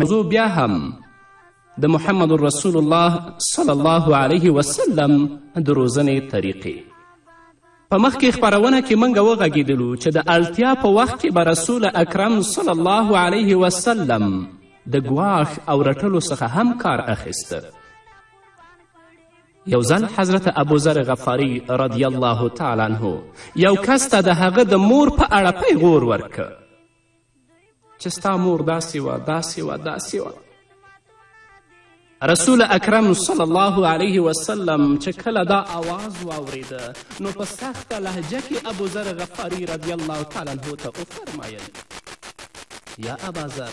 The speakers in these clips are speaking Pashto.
موضوع بیا هم د محمد رسول الله صلی الله علیه وسلم د روزنې طریقې په مخکې خپرونه کې موږ وغږېدلو چې د اړتیا په وخت کې به رسول اکرم صلی الله علیه وسلم د ګواښ او رټلو څخه هم کار اخیسته یو ځل حضرت ابوذر غفاری رضی الله تعالی عنه یو کس ته د هغه د مور په اړه پیغور ورکه چې ستا مور داسې وه داسې وه داسې وه رسول اکرم صلی الله علیه وسلم چې کله دا آواز واوریده نو په سخته لهجه کې ابوذر غفاري رضی الله تعالی عنه ته وفرمایل یا اباذر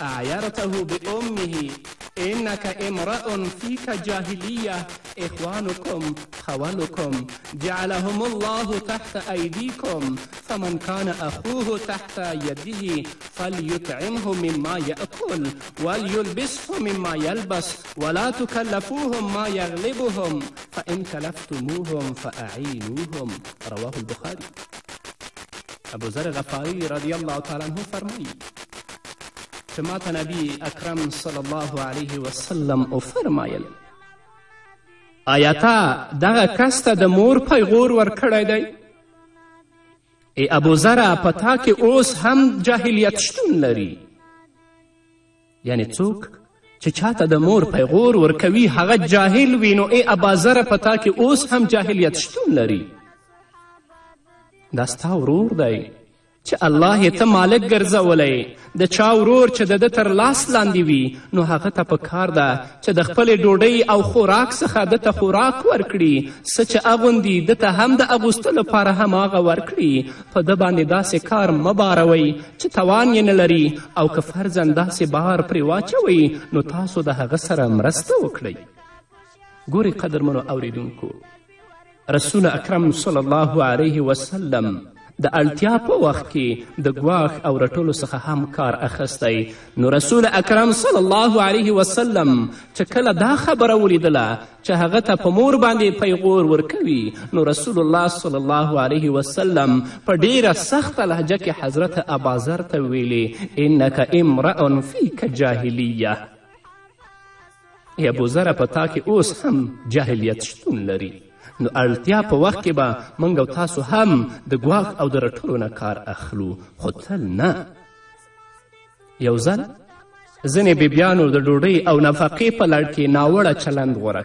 اعیرته بامه انك امرأ فيك جاهلية اخوانكم خولكم جعلهم الله تحت ايديكم فمن کان اخوه تحت یده فلیطعمه مما یأکل ولیلبسه مما یلبس ولا تکلفوهم ما یغلبهم فان کلفتموهم فاعینوهم رواه البخاری ابوذر غفاری رضی الله تعالی عنه فرمایي چې ما ته نبی اکرم صلی الله علیه وسلم وفرمایل آیا تا دغه کس ته د مور پیغور ورکړی دی ای ابوذره په تا کې اوس هم جاهلیت شتون لري یعنی څوک چې چاته د مور پیغور ورکوي هغه جاهل وي نو ای ابازره په تا کې اوس هم جاهلیت شتون لري دا ستا ورور دی چې الله یې ته مالک ګرځولی د چا ورور چې د ده تر لاس لاندې وي نو هغه ته په کار ده چې د خپلې ډوډۍ او خوراک څخه ده ته خوراک ورکړي څه چې اغوندي ده ته هم د اغوستو لپاره هماغه ورکړي په ده باندې داسې کار مه باروئ چې توان یې نه لري او که فرضا داسې بار پرې واچوئ نو تاسو د هغه سره مرسته وکړئ ګورئ قدرمنو اوریدونکو رسول اکرم صلی الله علیه وسلم د اړتیا په وخت کې د ګواښ او رټلو څخه هم کار اخیستی نو رسول اکرم صلی الله علیه وسلم چې کله دا خبره ولیدله چې هغه ته په مور باندې پیغور ورکوي نو رسول الله صلی الله علیه وسلم په ډیره سخته لهجه کې حضرت ابازر ته ویلې انک امرأ فیک جاهلیه ای ابوذره په تا کې اوس هم جاهلیت شتون لري نو اړتیا په وخت کې به موږ او تاسو هم د ګواښ او د رټلو نه کار اخلو خو تل نه یو ځل ځینې بیبیانو د ډوډۍ او نفقې په لړ کې ناوړه چلند غوره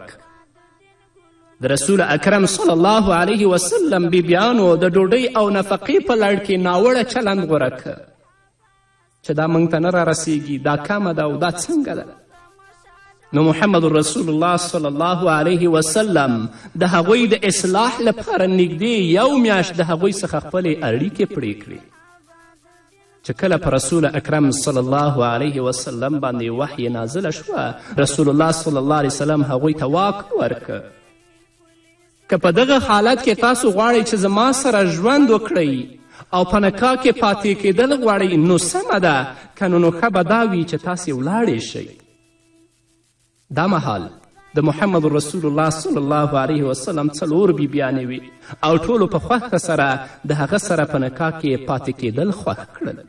د رسول اکرم صلی الله علیه وسلم بیبیانو د ډوډۍ او نفقې په لړ کې ناوړه چلند غوره چې دا موږ ته نه رارسیږي دا کمه ده او دا څنګه ده نو محمد رسول الله صلی الله علیه وسلم د هغوی د اصلاح لپاره نږدې یو میاشت د هغوی څخه خپلې اړیکې پرې کړې چې کله په رسول اکرم صلی الله علیه وسلم باندې وحی نازله شوه رسول الله صلی الله علیه وسلم هغوی ته واک ورکه که په دغه حالت کې تاسو غواړئ چې زما سره ژوند وکړئ او په نکاح کې پاتې کېدل غواړئ نو سمه ده که نو ښه به دا وي چې تاسې ولاړې شئ دا مهال د محمد رسول الله صلی الله علیه وسلم څلور بیبیانې وي او ټولو په خوښه سره د هغه سره په نکاح کې پاتې کېدل خوښ کړل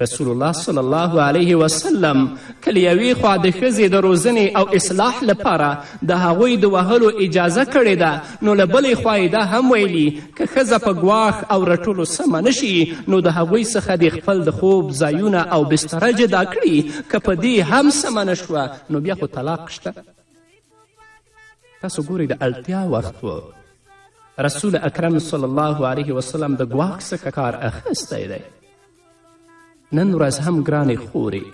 رسول الله صلی الله علیه وسلم که له یوې خوا د ښځې د روزنې او اصلاح لپاره د هغوی د وهلو اجازه کړې ده نو له بلې خوا یې دا هم ویلي که ښځه په ګواښ او رټلو سمه نشي نو د هغوی څخه د خپل د خوب ځایونه او بستره جدا کړي که په دې هم سمه نشوه نو بیا خو طلاق شته تاسو ګورئ د اړتیا وخت و رسول اکرم صلی الله علیه وسلم د ګواښ څخه کار اخیستی دی نن ورځ هم ګرانې خورې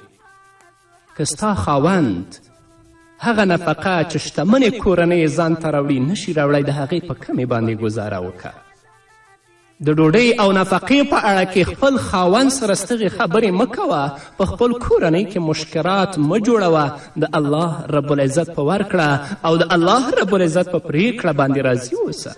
که ستا خاوند هغه نفقه چې شتمنې کورنۍ ځان ته راوړي نشي راوړی د هغې په کمې باندې ګزاره وکړه د ډوډۍ او نفقې په اړه کې خپل خاوند سره ستغې خبرې مه کوه په خپل کورنۍ کې مشکرات مه جوړوه د الله رب العزت په ورکړه او د الله رب العزت په پریکړه باندې راضي اوسه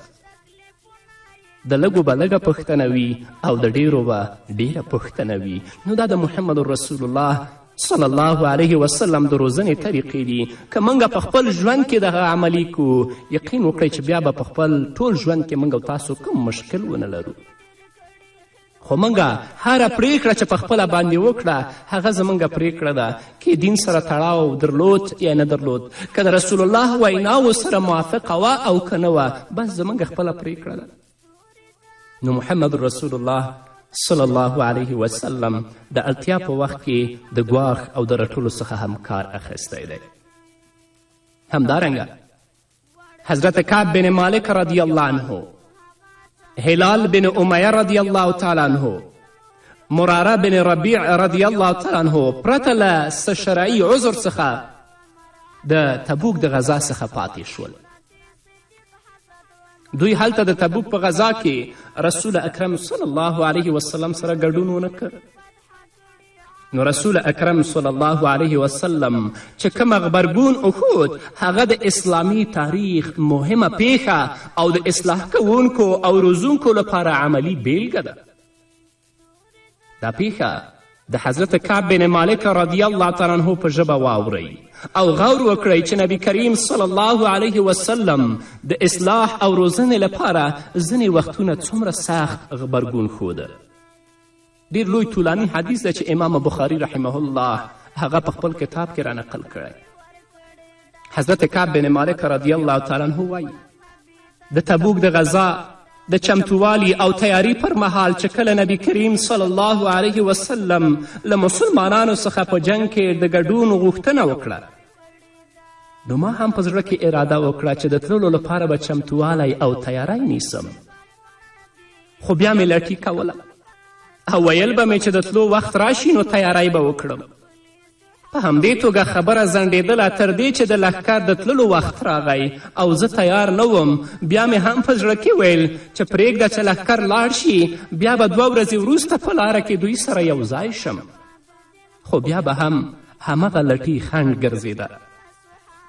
د لږو به لږه پوښتنه وي او د ډیرو به ډیره پوښتنه وي نو دا د محمد رسول الله صلی الله علیه وسلم د روزنې طریقې دي که موږ په خپل ژوند کې دغه عملی کو یقین وکړئ چې بیا به په خپل ټول ژوند کې موږ تاسو کوم مشکل ونه لرو خو موږ هره پریکړه چې په خپله باندې وکړه هغه زموږ پریکړه ده که دین سره تړاو درلود یا نه درلود که د رسول الله ویناو سره موافقه وه او که نه وه بس زموږ خپله پریکړه ده نو محمد رسول الله صلی الله علیه وسلم د اړتیا په وخت کې د ګواښ او د رټلو څخه هم کار اخیستی دی همدارنګه حضرت کعب بن مالک رضی الله عنه هلال بن امیه رضی الله تعالی عنه مراره بن ربیع رضی الله تعالی عنه پرته له څه شرعي عذر څخه د تبوک د غذا څخه پاتې شول دوی هلته د تبوک په غذا کې رسول اکرم صلی الله علیه وسلم سره ګډون ونه کړ نو رسول اکرم صلی الله علیه وسلم چې کوم غبرګون وښود هغه د اسلامي تاریخ مهمه پیښه او د اصلاح کوونکو او روزونکو لپاره عملی بیلګه ده دا پیښه د حضرت کعب بن مالک رضی الله تعالی عنه په ژبه واورئ او غور وکړئ چې نبی کریم صلی الله علیه وسلم د اصلاح او روزنې لپاره ځینې وختونه څومره سخت غبرګون ښوده ډیر لوی طولانی حدیث ده چې امام بخاری رحمه الله هغه په خپل کتاب کې رانقل کړی حضرت کعب بن مالک رضی الله تعالی عنه وایي د تبوک د غذا د چمتووالي او تیاری پر مهال چې کله نبی کریم صلی الله علیه وسلم له مسلمانانو څخه په جنگ کې د ګډون غوښتنه وکړه نو ما هم په زړه کې اراده وکړه چې د تللو لپاره به چمتووالی او تیاری نیسم خو بیا مې لټي کوله او ویل به مې چې د تلو وخت راشي نو تیاری به وکړم په همدې توګه خبره ځنډېدله تر دې چې د لښکر د تللو وخت راغی او زه تیار نه وم بیا مې هم په زړه کې ویل چې پرېږده چې لښکر لاړ شي بیا به دوه ورځې وروسته په لاره کې دوی سره یو ځای شم خو بیا به هم همغه لټي خنډ ګرځېده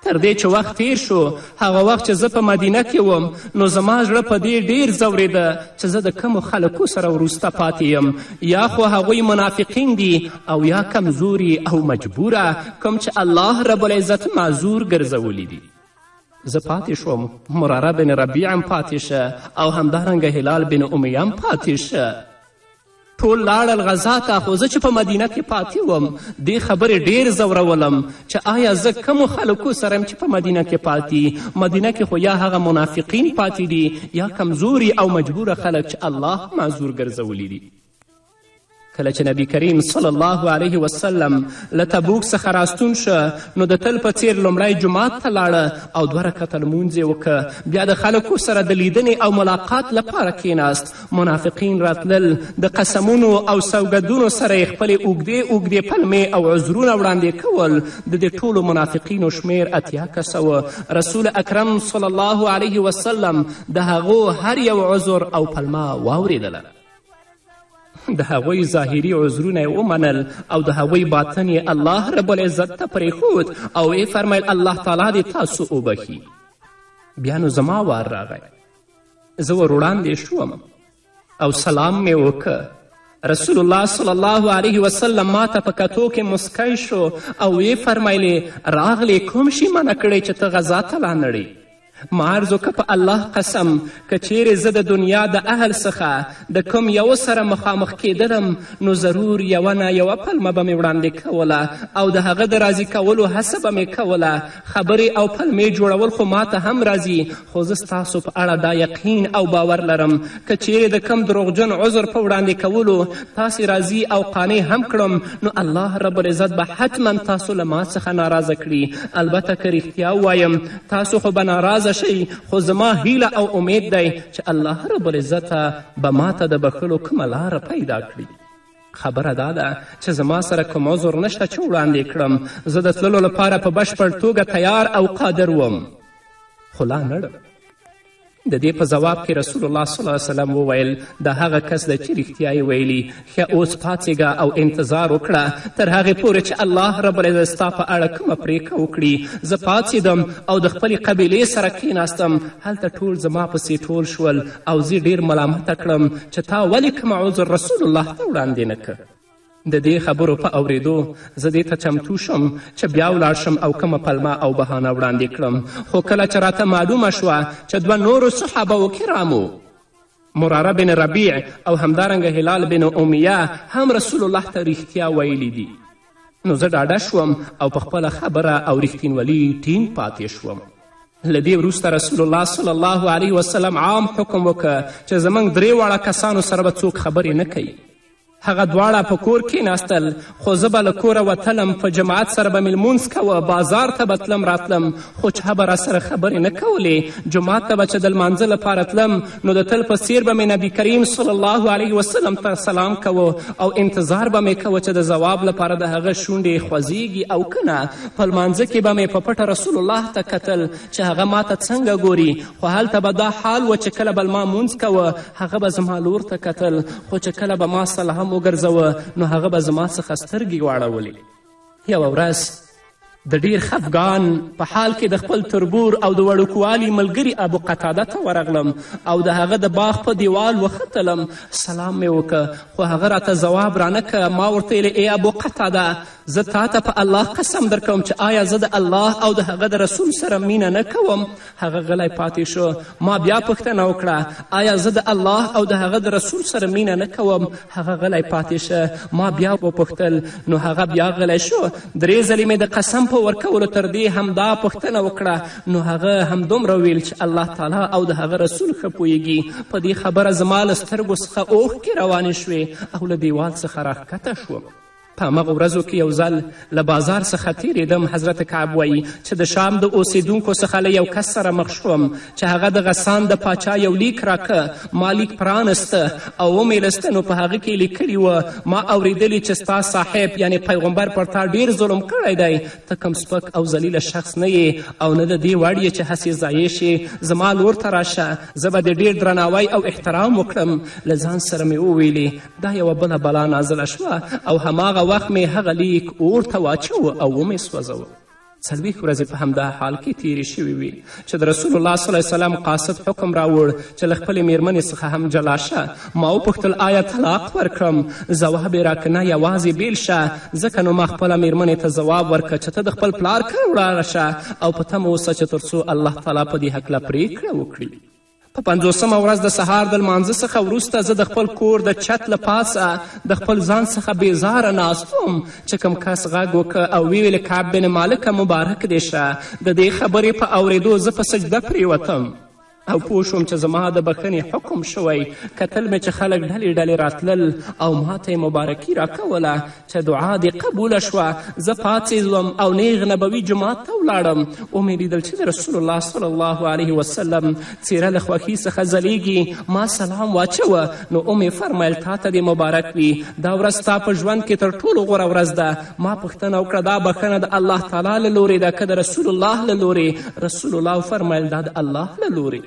تر دې چې وخت تیر شو هغه وخت چې زه په مدینه کې وم نو زما زړه په دې ډیر ځورېده چې زه د کمو خلکو سره وروسته پاتې یم یا خو هغوی منافقین دي او یا کمزوري او مجبوره کوم چې الله رب العزت معذور ګرځولي دي زه پاتې شوم مراره بن ربیع هم پاتې شه او همدارنګه هلال بن امیه هم پاتې شه ټول لاړل غزا ته خو زه چې په مدینه کې پاتې وم دې خبرې ډېر ځورولم چې آیا زه کمو خلکو سره یم چې په مدینه کې پاتې مدینه کې خو یا هغه منافقین پاتې دي یا کمزوري او مجبوره خلک چې الله معذور ګرځولي دي کله چې نبی کریم صلی الله علیه وسلم له تبوک څخه راستون شه نو د تل په څیر لومړی جومات ته لاړه او دوه رکعته لمونځ یې وکړه بیا د خلکو سره د لیدنې او ملاقات لپاره کیناست منافقین راتلل د قسمونو او سوګدونو سره یې خپلې اوږدې اوږدې پلمې او عذرونه وړاندې کول د دې ټولو منافقینو شمیر اتیا کسه و رسول اکرم صلی الله علیه وسلم د هغو هر یو عذر او پلمه واوریدله د هغوی ظاهري عذرونه یې ومنل او د هغوی باطن یې الله رب العزت ته پرېښود او یې فرمیل الله تعالی دې تاسو وبخي بیا نو زما وار راغی زه ور وړاندې شوم او سلام مې وکه رسول الله صلی الله علیه وسلم ما ته په کتو کې مسکی شو او ویې فرمایلې راغلې کوم شي منع کړی چې ته غذا ته لانړې ما عرض که په الله قسم که چیرې زه د دنیا د اهل څخه د کوم یو سره مخامخ کیدلم نو ضرور یوه نه یوه پلمه به مې وړاندې کوله او د هغه د راضي کولو هڅه به مې کوله خبرې او پلمې جوړول خو ماته هم راځي خو زه ستاسو په اړه دا یقین او باور لرم که چیرې د کم دروغجن عذر په وړاندې کولو تاسې راضي او قانع هم کړم نو الله رب العزت به حتما تاسو له ما څخه ناراضه کړي البته که رښتیا ووایم تاسو خو به ناراضه شئ خو زما هیله او امید دی چې الله رب العزت به ماته د بښلو کومه لاره پیدا کړي خبره دا ده چې زما سره کوم عذر نشته چې وړاندې کړم زه د تللو لپاره په بشپړ توګه تیار او قادر وم خو لا نړم د دې په ځواب کې رسول الله صلی الله وسلم وویل د هغه کس د چې رښتیا یې ویلي ښه اوس پاڅېږه او انتظار وکړه تر هغې پورې چې الله رب العزت ستا په اړه کومه پرېکړه وکړي زه پاڅېدم او د خپلې قبیلې سره کښېناستم هلته ټول زما پسې ټول شول او زه ډیر ملامته کړم چې تا ولې کوم عذر رسول الله ته وړاندې نه که د دې خبرو په اوریدو زه دې ته چمتو شوم چې بیا ولاړ شم او کومه پلمه او بهانه وړاندې کړم خو کله چې راته معلومه شوه چې دوه نورو صحابو کرامو مراره بن ربیع او همدارنګه هلال بن امیه هم رسول الله ته رښتیا ویلی دي نو زه ډاډه شوم او په خپله خبره او رښتینولي ټینګ پاتې شوم له دې وروسته رسول الله صلی الله علیه وسلم عام حکم وکړه چې زموږ درې واړه کسانو سره به څوک خبرې نه کوي هغه دواړه په کور کیناستل خو زه به له کوره وتلم په جماعت سره به مې لمونځ کوه بازار ته به تلم راتلم خو چا به راسره خبرې نه کولې جومات ته به چې د لمانځه لپاره تلم نو د تل په څیر به مې نبي کریم صلی الله علیه وسلم ته سلام کوو او انتظار به مې کوو چې د ځواب لپاره د هغه شونډې خوځیږي او که نه په لمانځه کې به مې په پټه رسول الله ته کتل چې هغه ما ته څنګه ګوري خو هلته به دا حال و چې کله به لما مونځ کوه هغه به زما لور ته کتل خو چې کله به ما سلام وګرځوه نو هغه به زما څخه سترګې واړولې یوه ورځ د ډیر خفګان په حال کې د خپل تربور او د وړوکوالي ملګري ابو قتاده ته ورغلم او د هغه د باغ په دیوال وختلم سلام مې وکه خو هغه راته ځواب رانه که ما ورته ویلې ای ابو قتاده زه تا ته په الله قسم درکوم چې آیا زه د الله او د هغه د رسول سره مینه نه کوم هغه غلی پاتې شو ما بیا پوښتنه وکړه آیا زه د الله او د هغه د رسول سره مینه نه کوم هغه غلی پاتې شه ما بیا وپوښتل نو هغه بیا غلی شو درې ځلې مې د قسم په ورکولو تر دې همدا پوښتنه وکړه نو هغه همدومره ویل چې الله تعالی او د هغه رسول ښه پوهیږي په دې خبره زما له سترګو څخه اوښکې روانې شوې او له دیوال څخه راښکته شوم په همغو ورځو کې یو ځل له بازار څخه تیریدم حضرت کعب وایي چې د شام د اوسیدونکو څخه له یو کس سره مخ شوم چې هغه د غسان د پاچا یو لیک راکه ما لیک پرانسته او ومې لسته نو په هغه کې لیکلي وه ما اوریدلي چې ستا صاحب یعنی پیغمبر پر تا ډیر ظلم کړی دی ته کم سپک او ذلیله شخص نه یې او نه د دې وړ یې چې هسې ضایع شې زما لور ته راشه زه به د ډیر درناوی او احترام وکړم له ځان سره مې وویلې دا یوه بله بلا نازله شوه او هماغه وخت مې هغه لیک اور ته واچوه او ومې سوځوه څلوېښت ورځې په همدا حال کې تیرې شوې وي چې د رسول الله صلی الله وسلم قاصد حکم راوړ چې له خپلې میرمنې څخه هم جلا شه ما وپوښتل آیا طلاق ورکړم ځواب یې راکړه نه یوازې بیل شه ځکه نو ما خپله میرمنې ته ځواب ورکړه چې ته د خپل پلار کره ولاړه شه او په تمه اوسه چې تر څو الله تعالی په دې هکله پرېکړه وکړي په پنځوسمه ورځ د سهار د لمانځه څخه وروسته زه د خپل کور د چت له پاسه د خپل ځان څخه بېزاره ناست وم چې کوم کس غږ وکړه او ویل کعب بن مالکه مبارک دې شه د دې خبرې په اورېدو زه په سجده پریوتم او پوه شوم چې زما د بخښنې حکم شوی کتل مې چې خلک ډلې ډلې راتلل او ما ته یې مبارکي راکوله چې دعا دې قبوله شوه زه پاڅېدم او نیغ نبوي جومات ته ولاړم ومې لیدل چې د رسول الله صلی الله علیه وسلم څیره له خوښي څخه ځلیږي ما سلام واچوه نو ومې فرمیل تا ته دې مبارک وي دا ورځ ستا په ژوند کې تر ټولو غوره ورځ ده ما پوښتنه وکړه دا بښنه د الله تعالی له لورې ده که د رسول الله له لورې رسول الله فرمیل دا د الله له لورې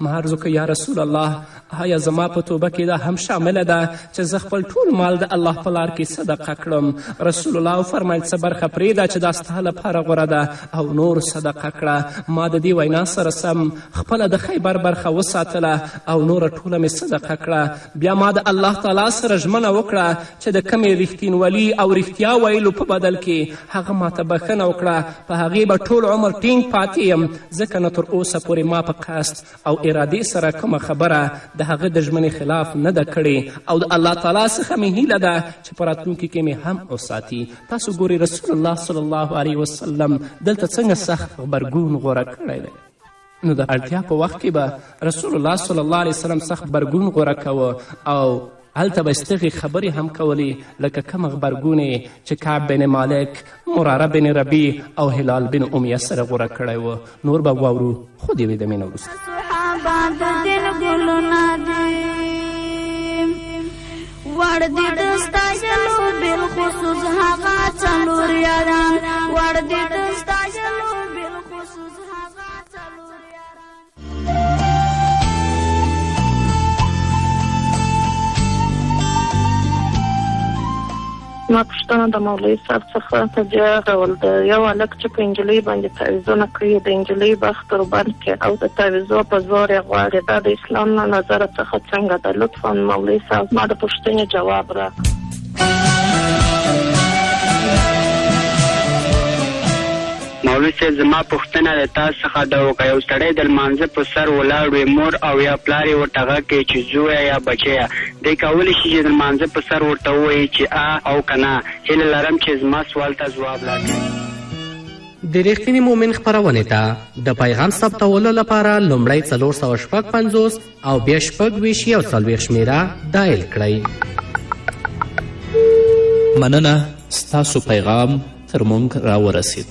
مهر زکه یا رسول الله آیا زما په توبه کې دا هم شامله ده چې زه خپل ټول مال د الله په لار کې صدقه کړم رسول الله وفرمیل څه برخه پرېږده چې دا ستا لپاره غوره ده او نور صدقه کړه ما د دې وینا سره سم خپله د خیبر برخه وساتله او نوره ټوله مې صدقه کړه بیا ما د الله تعالی سره ژمنه وکړه چې د کومې رښتینولي او رښتیا ویلو په بدل کې هغه ماته بښنه وکړه په هغې به ټول عمر ټینګ پاتې یم ځکه نو تر اوسه پورې ما په قصد او ارادې سره کومه خبره د هغه د ژمنې خلاف نه ده کړې او د الله تعالی څخه مې هیله ده چې په راتلونکي کې مې هم وساتي تاسو ګورئ رسول الله صلی الله علیه وسلم دلته څنګه سخت غبرګون غوره کړی دی نو د اړتیا په وخت کې به رسول الله صلی الله علیه وسلم سخت غبرګون غوره کوه او هلته به ستغې خبرې هم کولې لکه کوم غبرګونې چې کعب بن مالک مراره بن ربی او هلال بن امیه سره غوره کړی و نور به واورو خو د یوې دمې نه وروسته وړ دې د ستایلو بالخصوص هغه څلور یاران وړ دې د ما پښتنه د مولوی صاحب څخه په دې ډول د یو الک چې په انجلۍ باندې تعویزونه کوي د انجلۍ بخت ور باندې کې او د تعویزو په زور غواړي دا د اسلام نه نظر څخه څنګه د لطفا مولوی صاحب ما د پښتنې جواب را مولوي صاحب زما پوښتنه له تاسو څخه ده وکه یو سړی د لمانځه په سر ولاړ وي مور او یا پلار یې ورته غږ کوي چې زویه یا بچیه دی کولی شي چې د لمانځه په سر ورته ووایي چې ا او که نه هیله لرم چې زما سوال ته ځواب راکړئ. د ریښتیني مؤمن خپرونې ته د پیغام ثبتولو لپاره لومړی څلور سوه شپږ پنځوس او بیا شپږ ویشت یو څلوېښت شمېره دایل کړئ مننه ستاسو پیغام تر مونږ راورسید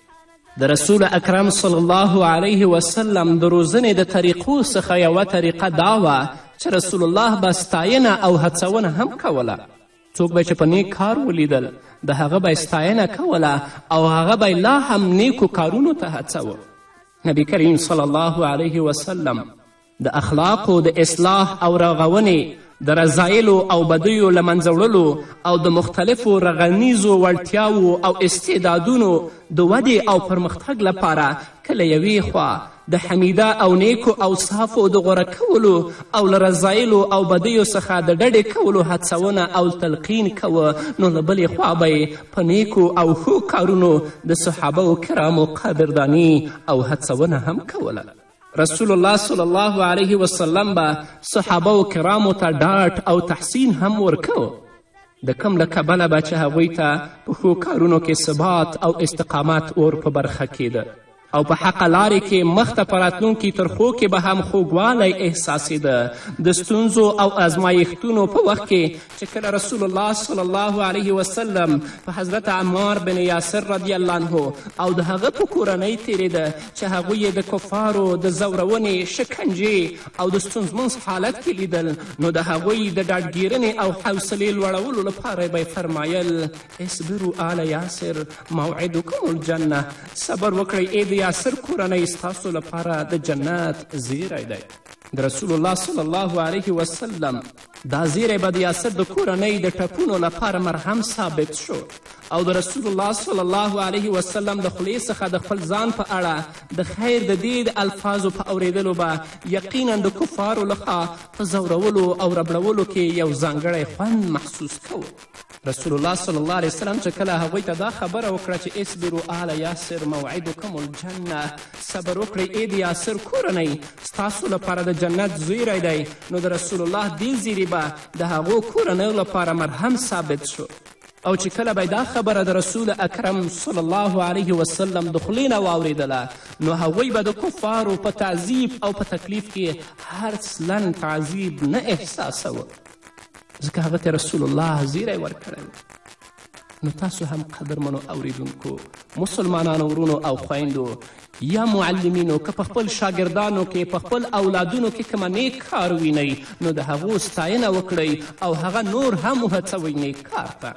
د رسول اکرم صلی الله علیه وسلم د روزنې د طریقو څخه یوه طریقه دا وه چې رسول الله به ستاینه او هڅونه هم کوله څوک به چې په نیک کار ولیدل د هغه به ستاینه کوله او هغه به لا هم نیکو کارونو ته هڅوه نبی کریم صلی الله علیه وسلم د اخلاقو د اصلاح او رغونې د رضایلو او بدیو له منځه وړلو او د مختلفو رغنیزو وړتیاوو او استعدادونو د ودې او پرمختګ لپاره که له یوې خوا د حمیده او نیکو اوصافو د غوره کولو او له رضایلو او بدیو څخه د ډډې کولو هڅونه او تلقین کوه نو له بلې خوا به په نیکو او ښو کارونو د صحابه کرامو قدردانی او هڅونه هم کوله رسول الله صلی الله علیه وسلم به صحابه و کرامو ته ډاټ او تحسین هم ورکو د کم له کبله به چې هغوی ته په ښو کارونو کې ثبات او استقامت اور په برخه کیده او په حقه لارې کې مخته په راتلونکي ترخو کې به هم خوږوالی احساسېده د ستونزو او ازمایښتونو په وخت کې چې کله رسول الله صلی الله علیه وسلم په حضرت عمار بن یاسر رضی الله عنه او د هغه په کورنۍ تیریده چې هغوی یې د کفارو د ځورونې شکنجې او د ستونزمنس حالت کې لیدل نو د هغوی د ډاډګیرنې او حوصلې لوړولو لپاره به فرمایل اصبرو آل یاسر موعدکم الجنه صبر وکړئ ای د یاسر کورنۍ ستاسو لپاره د جنت زیری دی د رسول الله صلی الله علیه وسلم دا زیری به د یاسر د کورنۍ د ټپونو لپاره مرهم ثابت شو او د رسول الله صلی الله علیه وسلم د خولې څخه د خپل ځان په اړه د خیر د دې د الفاظو په اوریدلو به یقینا د کفارو لخوا په ځورولو او ربړولو کې یو ځانګړی خوند محسوس کوو رسول الله صلی الله علیه وسلم چې کله هغوی ته دا خبره وکړه چې اصبرو آل یاسر موعدکم الجنه صبر وکړئ ای د یاسر کورنۍ ستاسو لپاره د جنت زیری دی نو د رسول الله دې زیری به د هغو کورنیو لپاره مرهم ثابت شو او چې کله به دا خبره د رسول اکرم صلی الله علیه وسلم د خولې نه واورېدله نو هغوی به د کفارو په تعذیب او په تکلیف کې هر لن تعذیب نه احساسوه ځکه هغه ته رسول الله زیری ورکړی نو تاسو هم قدرمنو اوریدونکو مسلمانانو ورونو او خویندو یا معلمینو که په خپل شاګردانو کې په خپل اولادونو کې کومه نیک کار وینئ نو د هغو ستاینه وکړئ او هغه نور هم وهڅوئ نیک کار ته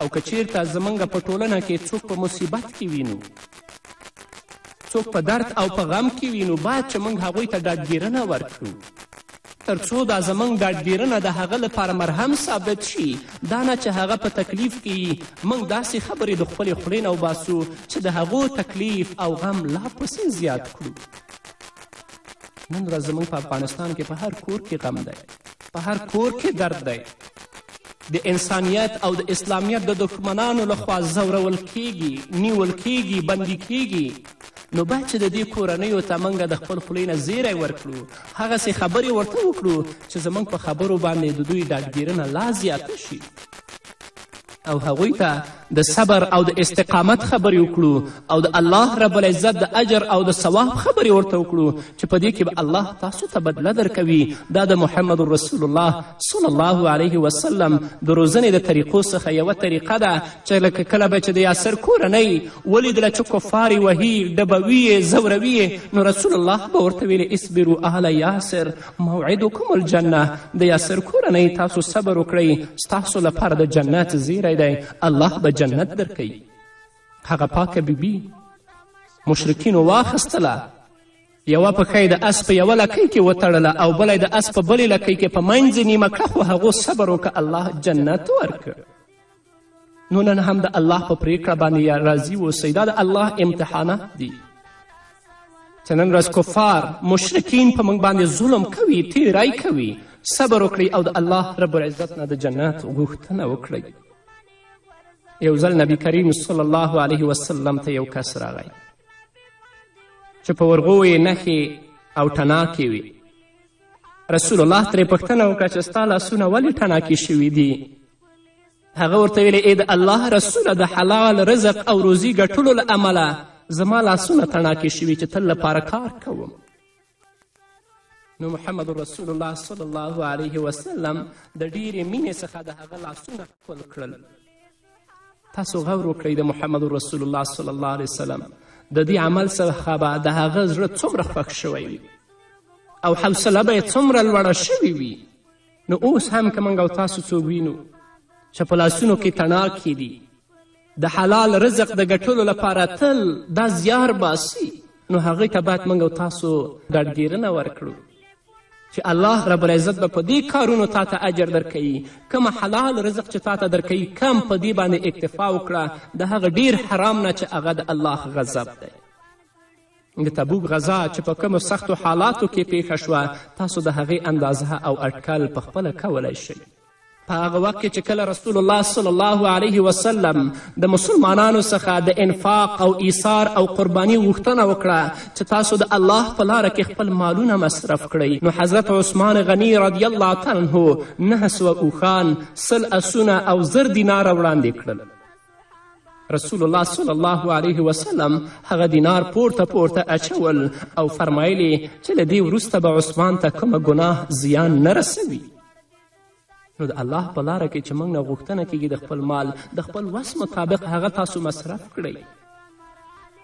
او که چیرته زموږ په ټولنه کې څوک په مصیبت کې وینو څوک په درد او په غم کې وینو باید چې موږ هغوی ته ډاډګیرنه ورکړو تر څو دا زمونږ ډاډبیرنه د هغه لپاره مرهم ثابت شي، دا نه چې هغه په تکلیف کې يي، مونږ داسې خبرې د خپلې خولې نه وباسو چې د هغو تکلیف او غم لا پسې زیات کړو. نن ورځ زمونږ په افغانستان کې په هر کور کې غم دی، په هر کور کې درد دی، د انسانیت او د اسلامیت د دښمنانو لخوا ځورول کیږي، نیول کیږي، بندي کیږي. نو باید چې د دې کورنیو ته موږ د خپل خولې نه زیری ورکړو هغسې خبرې ورته وکړو چې زموږ په خبرو باندې د دوی ډاډګیرنه لا زیاته شي او هغوی ته د صبر او د استقامت خبرې وکړو او د الله رب العزت د اجر او د ثواب خبرې ورته وکړو چې په دې کې به الله تاسو ته بدله درکوي دا د محمد رسول الله صلی الله علیه وسلم د روزنې د طریقو څخه یوه طریقه ده چې لکه کله به چې د یاسر کورنۍ ولیدله چې کفار یې وهي ډبوي یې ځوروي یې نو رسول الله به ورته ویلې اصبرو اهل یاسر موعدکم الجنه د یاسر کورنۍ تاسو صبر وکړئ ستاسو لپاره د جنت زیری دی الله به جنت درکوي هغه پاکه بیبي مشرکینو واخیستله یوه پښه یې د اس په یوه لکۍ کې وتړله او بله د اس په بلې لکۍ کې په منځ نیمه کړه خو هغو صبر وکړه الله جنت ورکړ نو نن هم د الله په پریکړه باندې یا راضي اوسئ دا د الله امتحانات دي چې نن ورځ کفار مشرکین په موږ باندې ظلم کوي تیری کوي صبر وکړئ او د الله رب العزت نه د جنت غوښتنه وکړئ یو ځل نبی کریم صلی الله علیه وسلم ته یو کس راغی چې په ورغو یې نښې او ټناکې وي رسول الله ترې پوښتنه وکړه چې ستا لاسونه ولې ټناکې شوي دي هغه ورته ویلې ای د الله رسوله د حلال رزق او روزي ګټلو له امله زما لاسونه تڼاکې شوي چې تل لپاره کار کوم نو محمد رسول الله صلی الله علیه وسلم د ډیرې مینې څخه د هغه لاسونه ښکل کړل تاسو غور وکړئ د محمد رسول الله صلی الله علیه وسلم د دې عمل څخه به د هغه زړه څومره خوښ شوی وي او حوصله به یې څومره لوړه شوې وي نو اوس هم که موږ او تاسو څوک وینو چې په لاسونو کې تڼاکې دي د حلال رزق د ګټلو لپاره تل دا زیار باسي نو هغه ته باید موږ او تاسو ډاډګیرنه ورکړو چې الله رب العزت به په دې کارونو تا ته اجر درکوي کوم حلال رزق چې تا ته درکوي کم په دې باندې اکتفا وکړه د هغه ډیر حرام نه چې هغه د الله غضب دی د تبوک غذا چې په کومو سختو حالاتو کې پیښه شوه تاسو د هغې اندازه او اټکل پخپله کولی شئ په هغه وخت کې چې کله رسول الله صلی الله علیه وسلم د مسلمانانو څخه د انفاق او ایثار او قرباني غوښتنه وکړه چې تاسو د الله په لاره کې خپل مالونه مصرف کړئ نو حضرت عثمان غني رضی الله تعالی عنه نهه سوه اوښان سل اسونه او زر دیناره وړاندې کړل رسول الله صلی الله علیه وسلم هغه دینار پورته پورته اچول او فرمایلی چې له دې وروسته به عثمان ته کومه ګناه زیان نه رسوي نو د الله په لاره کې چې موږ نه غوښتنه کیږي د خپل مال د خپل وس مطابق هغه تاسو مصرف کړئ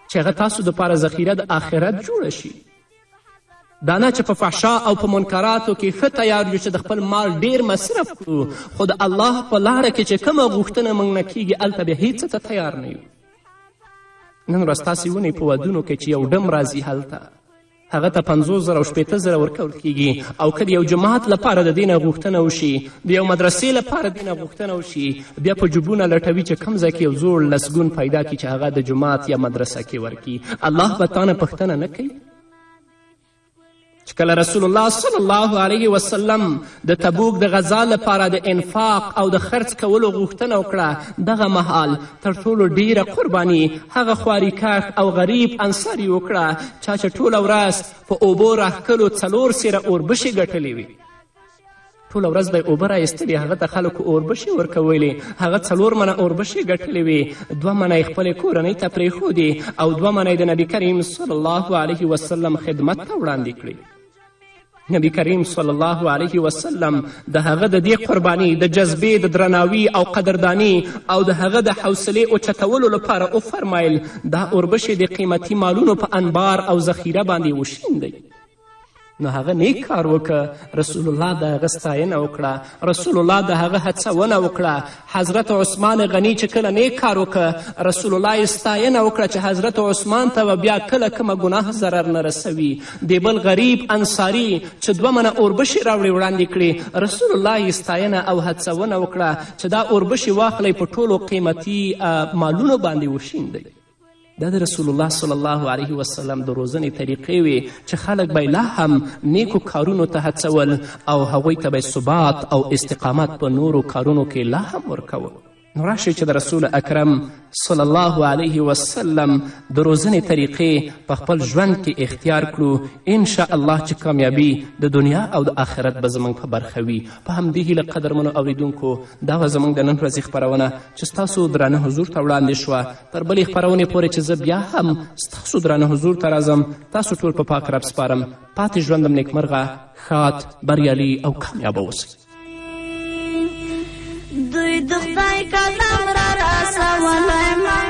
چې هغه تاسو دپاره ذخیره د آخرت جوړه شي دا نه چې په فحشا او په منکراتو کې ښه تیار یو چې د خپل مال ډیر مصرف کړو خو د الله په لاره کې چې کومه غوښتنه موږ نه کیږي هلته بیا هیڅ ته تیار نه یو نن ورځ تاسې ونې په ودونو کې چې یو ډم راځي هلته هغه ته پنځوس زره او شپېته زره ورکول کیږي او که د یو جماعت لپاره د دې نه غوښتنه وشي د یو مدرسې لپاره د نه غوښتنه وشي بیا په جوبونه لټوي چې کوم ځای کې یو زوړ لسګون پیدا کړي چې هغه د جماعت یا مدرسه کې ورکړي الله به تانه پوښتنه نه کوي چې کله رسول الله صلی الله علیه وسلم د تبوک د غزا لپاره د انفاق او د خرڅ کولو غوښتنه وکړه دغه مهال تر ټولو ډیره قرباني هغه خواري کښ او غریب انصاري وکړه چا چې ټوله ورځ په اوبو راښکلو څلور سیره اوربشې ګټلې وي ټوله ورځ به یې اوبه رایستلې هغه ته خلکو اوربشې ورکولې هغه څلور منه اوربشې ګټلې وې دوه منه یې خپلې کورنۍ ته پرېښودې او دوه منه یې د نبي کریم صلی الله علیه وسلم خدمت ته وړاندې کړې نبی کریم صلی الله علیه وسلم د هغه د دې قرباني د جذبې د درناوي او قدرداني او د هغه د حوصلې اوچتولو لپاره وفرمایل دا اوربشې د قیمتي مالونو په انبار او ذخیره باندې وشیندئ نو هغه نیک کار وکړه رسول الله د هغه ستاینه وکړه رسول الله د هغه هڅونه وکړه حضرت عثمان غني چې کله نیک کار وکړه رسول الله یې ستاینه وکړه چې حضرت عثمان ته به بیا کله کومه ګناه ضرر نه رسوي د بل غریب انصاري چې دوه منه اوربشې راوړې وړاندې کړې رسول الله یې ستاینه او هڅونه وکړه چې دا اوربشې واخلئ په ټولو قیمتي مالونو باندې وشیندئ دا د رسول الله صلی الله علیه وسلم د روزنې طریقې وې چې خلک به لا هم نیکو کارونو ته هڅول او هغوی ته به ثبات او استقامت په نورو کارونو کې لا هم ورکوه نو راشئ چې د رسول اکرم صلی الله علیه وسلم د روزنې طریقې په خپل ژوند کې اختیار کړو انشاء الله چې کامیابي د دنیا او د آخرت به زموږ په برخه وي په همدې هیله قدرمنو اوریدونکو دا وه زموږ د نن ورځې خپرونه چې ستاسو درانه حضور ته وړاندې شوه تر بلې خپرونې پورې چې زه بیا هم ستاسو درانه حضور ته راځم تاسو ټول په پاک رب سپارم پاتې ژوندم نیکمرغه ښاد بریالي او کامیابه اوسئ دوی د خدای کلام را رسولی